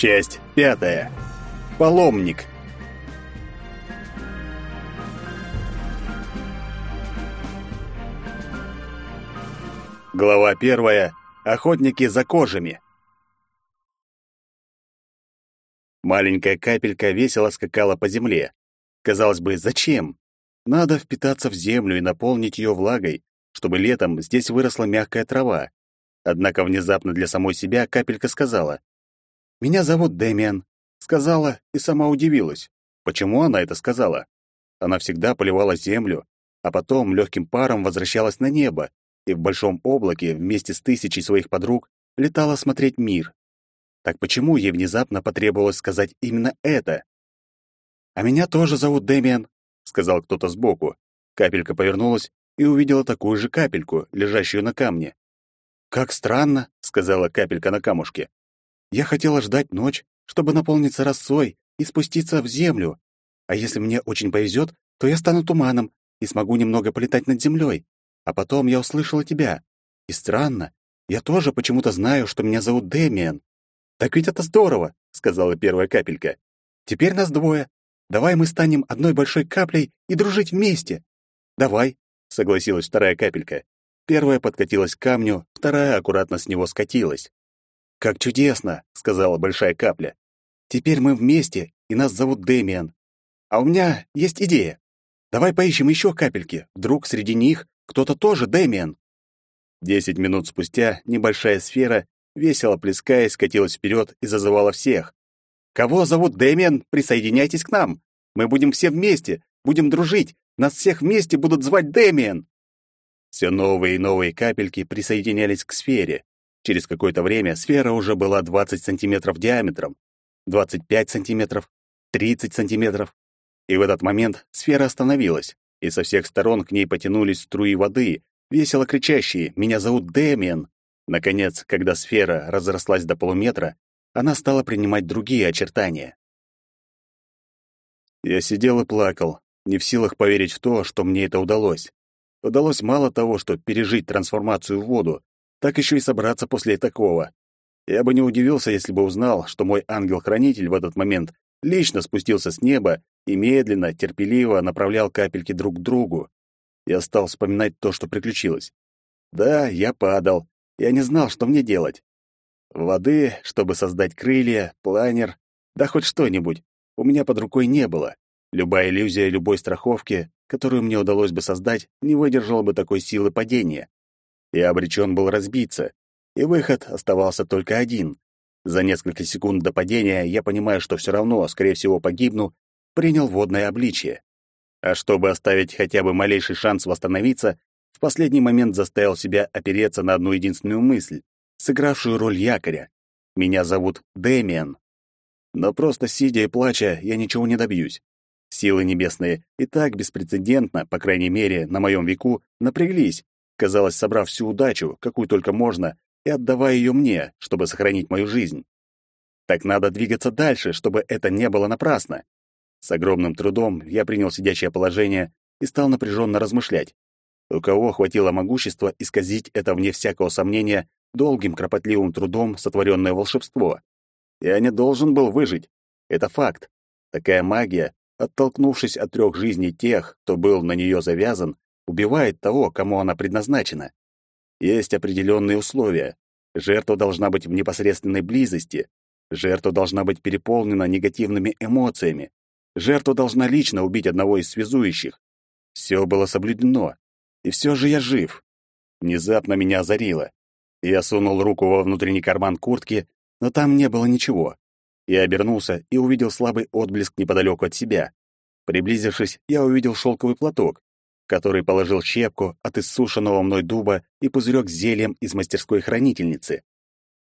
Часть пятая. Паломник. Глава первая. Охотники за кожами. Маленькая капелька весело скакала по земле. Казалось бы, зачем? Надо впитаться в землю и наполнить ее влагой, чтобы летом здесь выросла мягкая трава. Однако внезапно для самой себя капелька сказала: «Меня зовут Дэмиан», сказала и сама удивилась. Почему она это сказала? Она всегда поливала землю, а потом легким паром возвращалась на небо и в большом облаке вместе с тысячей своих подруг летала смотреть мир. Так почему ей внезапно потребовалось сказать именно это? «А меня тоже зовут Дэмиан», — сказал кто-то сбоку. Капелька повернулась и увидела такую же капельку, лежащую на камне. «Как странно», — сказала капелька на камушке. «Я хотела ждать ночь, чтобы наполниться росой и спуститься в землю. А если мне очень повезет, то я стану туманом и смогу немного полетать над землей. А потом я услышала тебя. И странно, я тоже почему-то знаю, что меня зовут Дэмиан. «Так ведь это здорово», — сказала первая капелька. «Теперь нас двое. Давай мы станем одной большой каплей и дружить вместе». «Давай», — согласилась вторая капелька. Первая подкатилась к камню, вторая аккуратно с него скатилась. «Как чудесно», — сказала большая капля. «Теперь мы вместе, и нас зовут Дэмиан. А у меня есть идея. Давай поищем еще капельки. Вдруг среди них кто-то тоже Дэмиан». Десять минут спустя небольшая сфера весело плескаясь, скатилась вперед и зазывала всех. «Кого зовут Дэмиан, присоединяйтесь к нам. Мы будем все вместе, будем дружить. Нас всех вместе будут звать Дэмиан!» Все новые и новые капельки присоединялись к сфере. Через какое-то время сфера уже была 20 сантиметров диаметром, 25 сантиметров, 30 сантиметров. И в этот момент сфера остановилась, и со всех сторон к ней потянулись струи воды, весело кричащие «Меня зовут Дэмиан!» Наконец, когда сфера разрослась до полуметра, она стала принимать другие очертания. Я сидел и плакал, не в силах поверить в то, что мне это удалось. Удалось мало того, что пережить трансформацию в воду, так еще и собраться после такого. Я бы не удивился, если бы узнал, что мой ангел-хранитель в этот момент лично спустился с неба и медленно, терпеливо направлял капельки друг к другу. Я стал вспоминать то, что приключилось. Да, я падал, я не знал, что мне делать. Воды, чтобы создать крылья, планер, да хоть что-нибудь, у меня под рукой не было. Любая иллюзия любой страховки, которую мне удалось бы создать, не выдержала бы такой силы падения. Я обречен был разбиться, и выход оставался только один. За несколько секунд до падения я понимаю, что все равно, скорее всего, погибну, принял водное обличие. А чтобы оставить хотя бы малейший шанс восстановиться, в последний момент заставил себя опереться на одну единственную мысль, сыгравшую роль якоря. Меня зовут Дэмиан. Но просто сидя и плача, я ничего не добьюсь. Силы небесные и так беспрецедентно, по крайней мере, на моем веку, напряглись, казалось, собрав всю удачу, какую только можно, и отдавая ее мне, чтобы сохранить мою жизнь. Так надо двигаться дальше, чтобы это не было напрасно. С огромным трудом я принял сидячее положение и стал напряженно размышлять. У кого хватило могущества исказить это, вне всякого сомнения, долгим кропотливым трудом сотворенное волшебство? Я не должен был выжить. Это факт. Такая магия, оттолкнувшись от трех жизней тех, кто был на нее завязан, убивает того, кому она предназначена. Есть определенные условия. Жертва должна быть в непосредственной близости. Жертва должна быть переполнена негативными эмоциями. Жертва должна лично убить одного из связующих. Все было соблюдено. И все же я жив. Внезапно меня озарило. Я сунул руку во внутренний карман куртки, но там не было ничего. Я обернулся и увидел слабый отблеск неподалеку от себя. Приблизившись, я увидел шелковый платок, который положил щепку от иссушенного мной дуба и пузырек с зельем из мастерской хранительницы.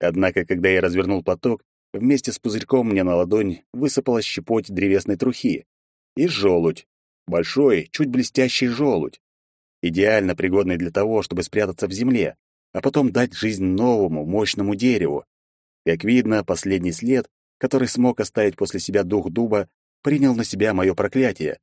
Однако, когда я развернул платок, вместе с пузырьком мне на ладонь высыпалась щепоть древесной трухи и желудь. Большой, чуть блестящий желудь идеально пригодный для того, чтобы спрятаться в земле, а потом дать жизнь новому, мощному дереву. Как видно, последний след, который смог оставить после себя дух дуба, принял на себя мое проклятие.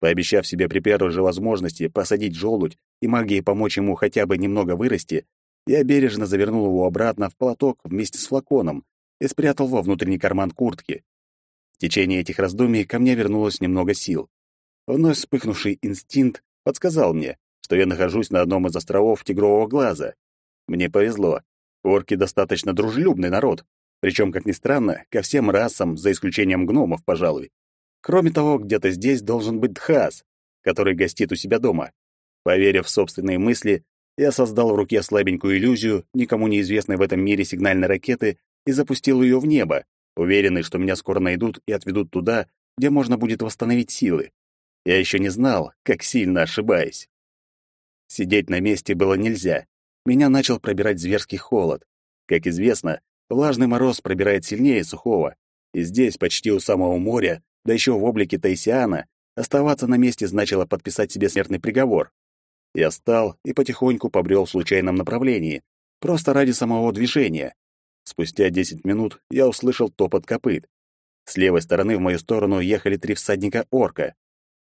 Пообещав себе при первой же возможности посадить желудь и магией помочь ему хотя бы немного вырасти, я бережно завернул его обратно в платок вместе с флаконом и спрятал во внутренний карман куртки. В течение этих раздумий ко мне вернулось немного сил. Вновь вспыхнувший инстинкт подсказал мне, что я нахожусь на одном из островов Тигрового глаза. Мне повезло. Орки достаточно дружелюбный народ, причем, как ни странно, ко всем расам, за исключением гномов, пожалуй. Кроме того, где-то здесь должен быть Дхас, который гостит у себя дома. Поверив в собственные мысли, я создал в руке слабенькую иллюзию никому неизвестной в этом мире сигнальной ракеты и запустил ее в небо, уверенный, что меня скоро найдут и отведут туда, где можно будет восстановить силы. Я еще не знал, как сильно ошибаюсь. Сидеть на месте было нельзя. Меня начал пробирать зверский холод. Как известно, влажный мороз пробирает сильнее сухого. И здесь, почти у самого моря, да еще в облике Тайсиана, оставаться на месте значило подписать себе смертный приговор. Я встал и потихоньку побрел в случайном направлении, просто ради самого движения. Спустя десять минут я услышал топот копыт. С левой стороны в мою сторону ехали три всадника орка.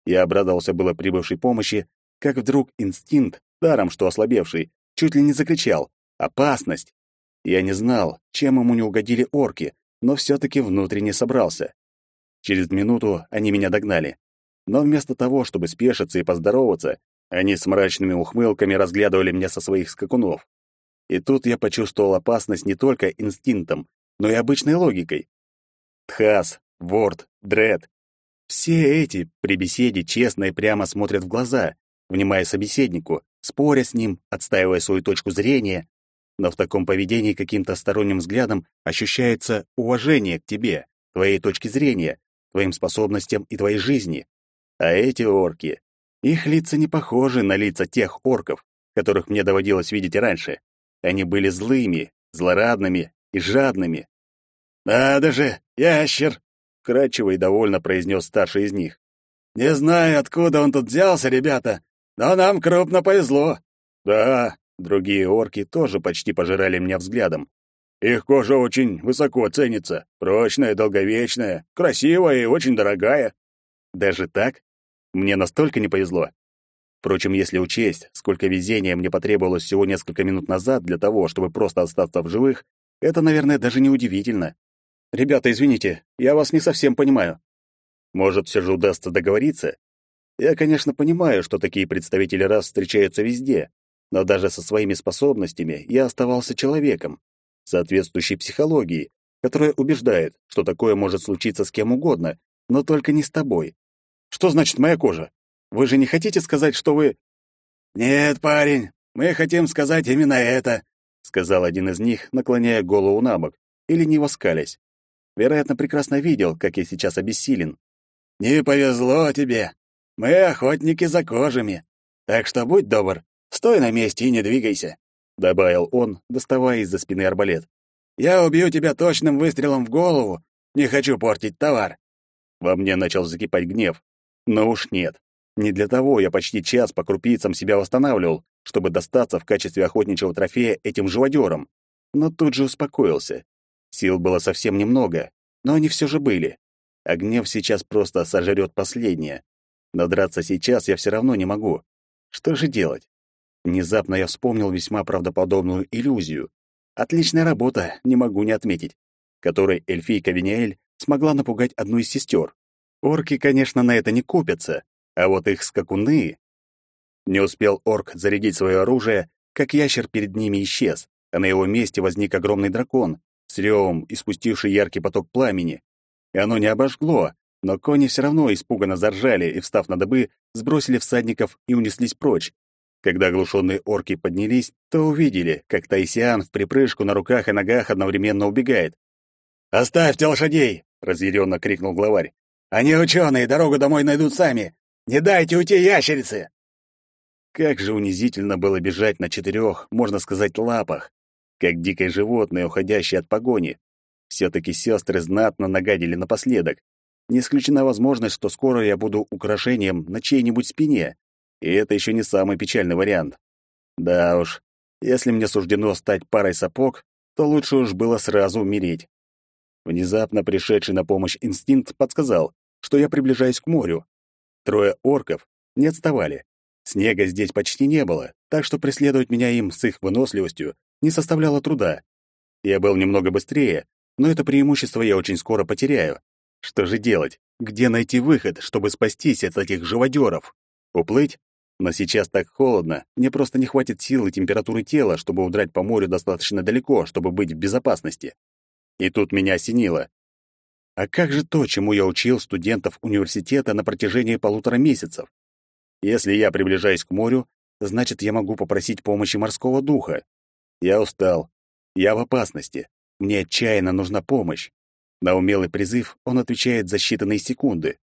Я обрадовался было прибывшей помощи, как вдруг инстинкт, даром что ослабевший, чуть ли не закричал «Опасность!». Я не знал, чем ему не угодили орки, но все-таки внутренне собрался. Через минуту они меня догнали. Но вместо того, чтобы спешиться и поздороваться, они с мрачными ухмылками разглядывали меня со своих скакунов. И тут я почувствовал опасность не только инстинктом, но и обычной логикой. Тхас, Ворд, Дред — все эти при беседе честно и прямо смотрят в глаза, внимая собеседнику, споря с ним, отстаивая свою точку зрения, но в таком поведении каким-то сторонним взглядом ощущается уважение к тебе, твоей точке зрения, твоим способностям и твоей жизни. А эти орки, их лица не похожи на лица тех орков, которых мне доводилось видеть раньше. Они были злыми, злорадными и жадными. «Надо же, ящер!» — кратчево и довольно произнес старший из них. «Не знаю, откуда он тут взялся, ребята, но нам крупно повезло». «Да, другие орки тоже почти пожирали меня взглядом. Их кожа очень высоко ценится, прочная, долговечная, красивая и очень дорогая». «Даже так?» Мне настолько не повезло. Впрочем, если учесть, сколько везения мне потребовалось всего несколько минут назад для того, чтобы просто остаться в живых, это, наверное, даже не удивительно. Ребята, извините, я вас не совсем понимаю. Может, все же удастся договориться? Я, конечно, понимаю, что такие представители рас встречаются везде, но даже со своими способностями я оставался человеком, соответствующей психологии, которая убеждает, что такое может случиться с кем угодно, но только не с тобой. Что значит моя кожа? Вы же не хотите сказать, что вы...» «Нет, парень, мы хотим сказать именно это», — сказал один из них, наклоняя голову на бок и лениво скалясь. Вероятно, прекрасно видел, как я сейчас обессилен. «Не повезло тебе. Мы охотники за кожами. Так что будь добр, стой на месте и не двигайся», — добавил он, доставая из-за спины арбалет. «Я убью тебя точным выстрелом в голову. Не хочу портить товар». Во мне начал закипать гнев. Но уж нет. Не для того я почти час по крупицам себя восстанавливал, чтобы достаться в качестве охотничьего трофея этим живодерам. Но тут же успокоился. Сил было совсем немного, но они все же были. А гнев сейчас просто сожрет последнее. Но драться сейчас я все равно не могу. Что же делать? Внезапно я вспомнил весьма правдоподобную иллюзию. Отличная работа, не могу не отметить, которой эльфийка Виниэль смогла напугать одну из сестер. Орки, конечно, на это не купятся, а вот их скакуны... Не успел орк зарядить свое оружие, как ящер перед ними исчез, а на его месте возник огромный дракон, с ревом испустивший яркий поток пламени. И оно не обожгло, но кони все равно испуганно заржали и, встав на добы, сбросили всадников и унеслись прочь. Когда оглушенные орки поднялись, то увидели, как Тайсиан в припрыжку на руках и ногах одновременно убегает. «Оставьте лошадей!» — разъяренно крикнул главарь. Они ученые, дорогу домой найдут сами. Не дайте уйти ящерице!» Как же унизительно было бежать на четырех, можно сказать, лапах, как дикое животное, уходящее от погони. Все-таки сестры знатно нагадили напоследок. Не исключена возможность, что скоро я буду украшением на чьей-нибудь спине. И это еще не самый печальный вариант. Да уж, если мне суждено стать парой сапог, то лучше уж было сразу умереть. Внезапно пришедший на помощь инстинкт подсказал, что я приближаюсь к морю. Трое орков не отставали. Снега здесь почти не было, так что преследовать меня им с их выносливостью не составляло труда. Я был немного быстрее, но это преимущество я очень скоро потеряю. Что же делать? Где найти выход, чтобы спастись от этих живодеров? Уплыть? Но сейчас так холодно, мне просто не хватит сил и температуры тела, чтобы удрать по морю достаточно далеко, чтобы быть в безопасности. И тут меня осенило. А как же то, чему я учил студентов университета на протяжении полутора месяцев? Если я приближаюсь к морю, значит, я могу попросить помощи морского духа. Я устал. Я в опасности. Мне отчаянно нужна помощь. На умелый призыв он отвечает за считанные секунды.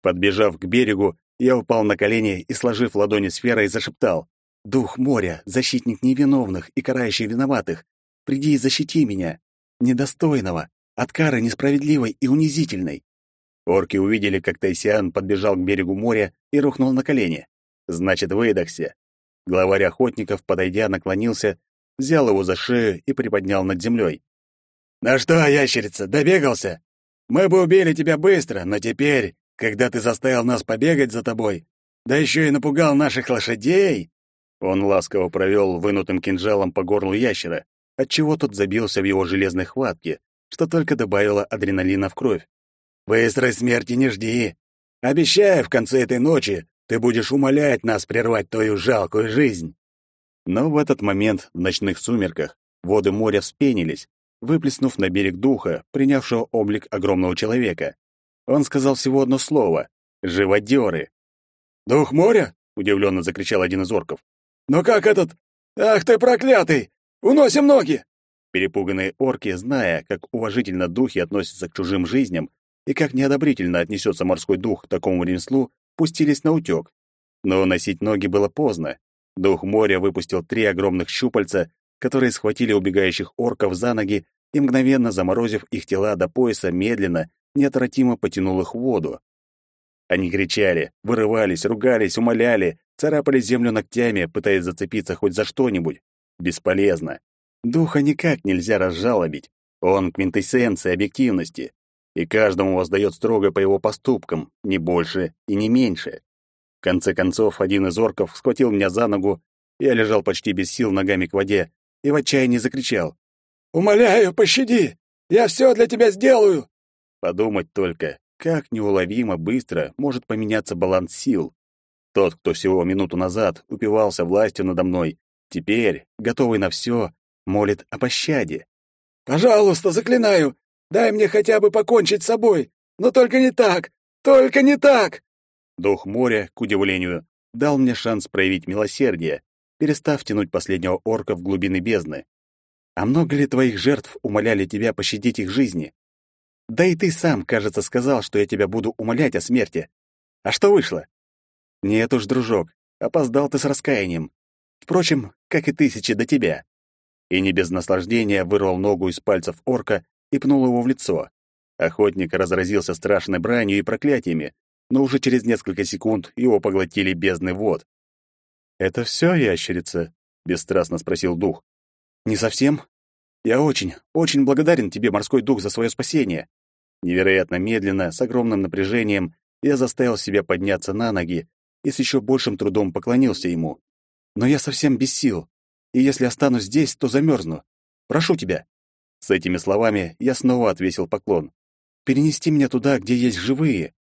Подбежав к берегу, я упал на колени и, сложив ладони сферой, зашептал. «Дух моря, защитник невиновных и карающий виноватых, приди и защити меня, недостойного, от кары несправедливой и унизительной». Орки увидели, как Тайсиан подбежал к берегу моря и рухнул на колени. Значит, выдохся. Главарь охотников, подойдя, наклонился, взял его за шею и приподнял над землей. «Ну что, ящерица, добегался? Мы бы убили тебя быстро, но теперь когда ты заставил нас побегать за тобой, да еще и напугал наших лошадей!» Он ласково провел вынутым кинжалом по горлу ящера, отчего тот забился в его железной хватке, что только добавило адреналина в кровь. «Быстрой смерти не жди. Обещаю, в конце этой ночи ты будешь умолять нас прервать твою жалкую жизнь». Но в этот момент в ночных сумерках воды моря вспенились, выплеснув на берег духа, принявшего облик огромного человека. Он сказал всего одно слово — «живодеры». «Дух моря?» — удивленно закричал один из орков. «Но как этот? Ах ты проклятый! Уносим ноги!» Перепуганные орки, зная, как уважительно духи относятся к чужим жизням и как неодобрительно отнесется морской дух к такому ремеслу, пустились на утёк. Но носить ноги было поздно. Дух моря выпустил три огромных щупальца, которые схватили убегающих орков за ноги и, мгновенно заморозив их тела до пояса, медленно, неотвратимо потянул их в воду. Они кричали, вырывались, ругались, умоляли, царапали землю ногтями, пытаясь зацепиться хоть за что-нибудь. Бесполезно. Духа никак нельзя разжалобить. Он квинтэссенция объективности, и каждому воздает строго по его поступкам, не больше и не меньше. В конце концов, один из орков схватил меня за ногу, я лежал почти без сил ногами к воде и в отчаянии закричал. «Умоляю, пощади! Я все для тебя сделаю!» Подумать только, как неуловимо быстро может поменяться баланс сил. Тот, кто всего минуту назад упивался властью надо мной, теперь, готовый на все, молит о пощаде. «Пожалуйста, заклинаю, дай мне хотя бы покончить с собой, но только не так, только не так!» Дух моря, к удивлению, дал мне шанс проявить милосердие, перестав тянуть последнего орка в глубины бездны. «А много ли твоих жертв умоляли тебя пощадить их жизни?» Да и ты сам, кажется, сказал, что я тебя буду умолять о смерти. А что вышло? Нет уж, дружок, опоздал ты с раскаянием. Впрочем, как и тысячи до тебя. И не без наслаждения вырвал ногу из пальцев орка и пнул его в лицо. Охотник разразился страшной бранью и проклятиями, но уже через несколько секунд его поглотили бездны вод. «Это все, ящерица?» — бесстрастно спросил дух. «Не совсем. Я очень, очень благодарен тебе, морской дух, за свое спасение. Невероятно медленно, с огромным напряжением, я заставил себя подняться на ноги и с еще большим трудом поклонился ему. Но я совсем без сил, и если останусь здесь, то замерзну. Прошу тебя. С этими словами я снова отвесил поклон. Перенести меня туда, где есть живые.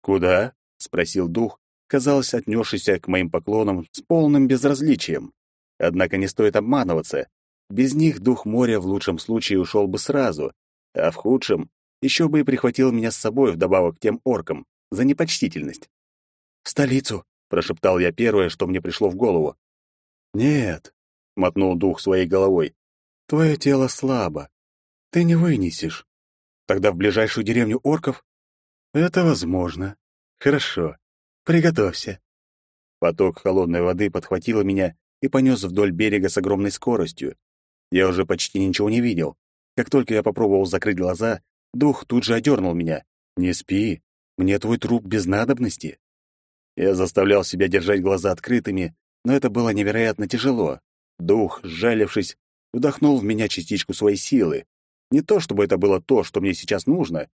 Куда? спросил дух, казалось, отнесшийся к моим поклонам с полным безразличием. Однако не стоит обманываться. Без них дух моря в лучшем случае ушел бы сразу, а в худшем еще бы и прихватил меня с собой вдобавок к тем оркам за непочтительность. «В столицу!» — прошептал я первое, что мне пришло в голову. «Нет», — мотнул дух своей головой, — «твое тело слабо. Ты не вынесешь. Тогда в ближайшую деревню орков? Это возможно. Хорошо. Приготовься». Поток холодной воды подхватил меня и понес вдоль берега с огромной скоростью. Я уже почти ничего не видел. Как только я попробовал закрыть глаза, Дух тут же одернул меня. «Не спи, мне твой труп без надобности». Я заставлял себя держать глаза открытыми, но это было невероятно тяжело. Дух, сжалившись, вдохнул в меня частичку своей силы. Не то, чтобы это было то, что мне сейчас нужно.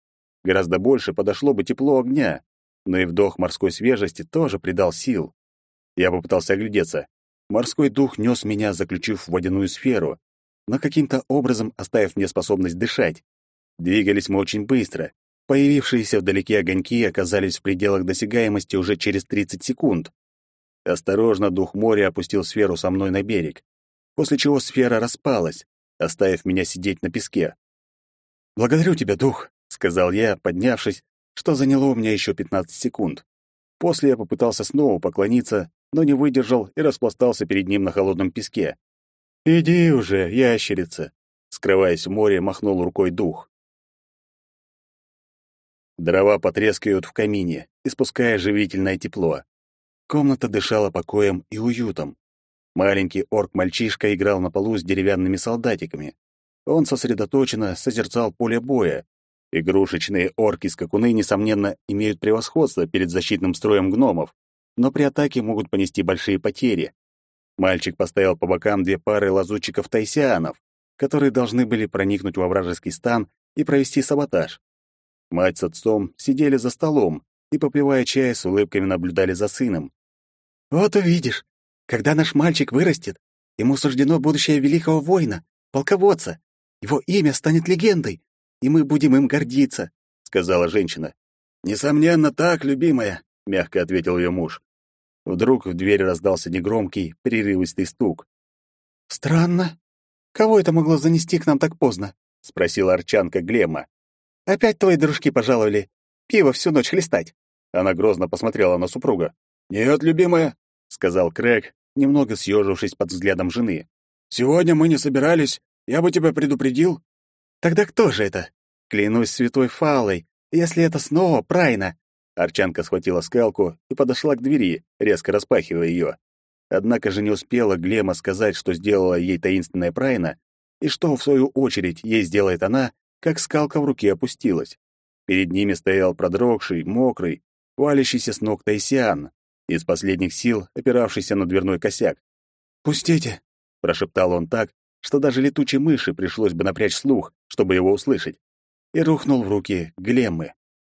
Гораздо больше подошло бы тепло огня, но и вдох морской свежести тоже придал сил. Я попытался оглядеться. Морской дух нес меня, заключив в водяную сферу, но каким-то образом оставив мне способность дышать. Двигались мы очень быстро. Появившиеся вдалеке огоньки оказались в пределах досягаемости уже через 30 секунд. Осторожно дух моря опустил сферу со мной на берег, после чего сфера распалась, оставив меня сидеть на песке. «Благодарю тебя, дух», — сказал я, поднявшись, что заняло у меня еще 15 секунд. После я попытался снова поклониться, но не выдержал и распластался перед ним на холодном песке. «Иди уже, ящерица!» Скрываясь в море, махнул рукой дух. Дрова потрескивают в камине, испуская живительное тепло. Комната дышала покоем и уютом. Маленький орк-мальчишка играл на полу с деревянными солдатиками. Он сосредоточенно созерцал поле боя. Игрушечные орки-скакуны, несомненно, имеют превосходство перед защитным строем гномов, но при атаке могут понести большие потери. Мальчик поставил по бокам две пары лазутчиков-тайсианов, которые должны были проникнуть во вражеский стан и провести саботаж. Мать с отцом сидели за столом и, попивая чай, с улыбками наблюдали за сыном. «Вот увидишь, когда наш мальчик вырастет, ему суждено будущее великого воина, полководца. Его имя станет легендой, и мы будем им гордиться», — сказала женщина. «Несомненно так, любимая», — мягко ответил ее муж. Вдруг в дверь раздался негромкий, прерывистый стук. «Странно. Кого это могло занести к нам так поздно?» — спросила арчанка Глема. «Опять твои дружки пожаловали. Пиво всю ночь хлестать». Она грозно посмотрела на супруга. «Нет, любимая», — сказал Крэг, немного съежившись под взглядом жены. «Сегодня мы не собирались. Я бы тебя предупредил». «Тогда кто же это? Клянусь святой Фалой, если это снова Прайна, Арчанка схватила скалку и подошла к двери, резко распахивая ее. Однако же не успела Глема сказать, что сделала ей таинственная Прайна, и что, в свою очередь, ей сделает она, как скалка в руке опустилась. Перед ними стоял продрогший, мокрый, валящийся с ног Тайсиан, из последних сил опиравшийся на дверной косяк. «Пустите!» — прошептал он так, что даже летучей мыши пришлось бы напрячь слух, чтобы его услышать, и рухнул в руки Глеммы.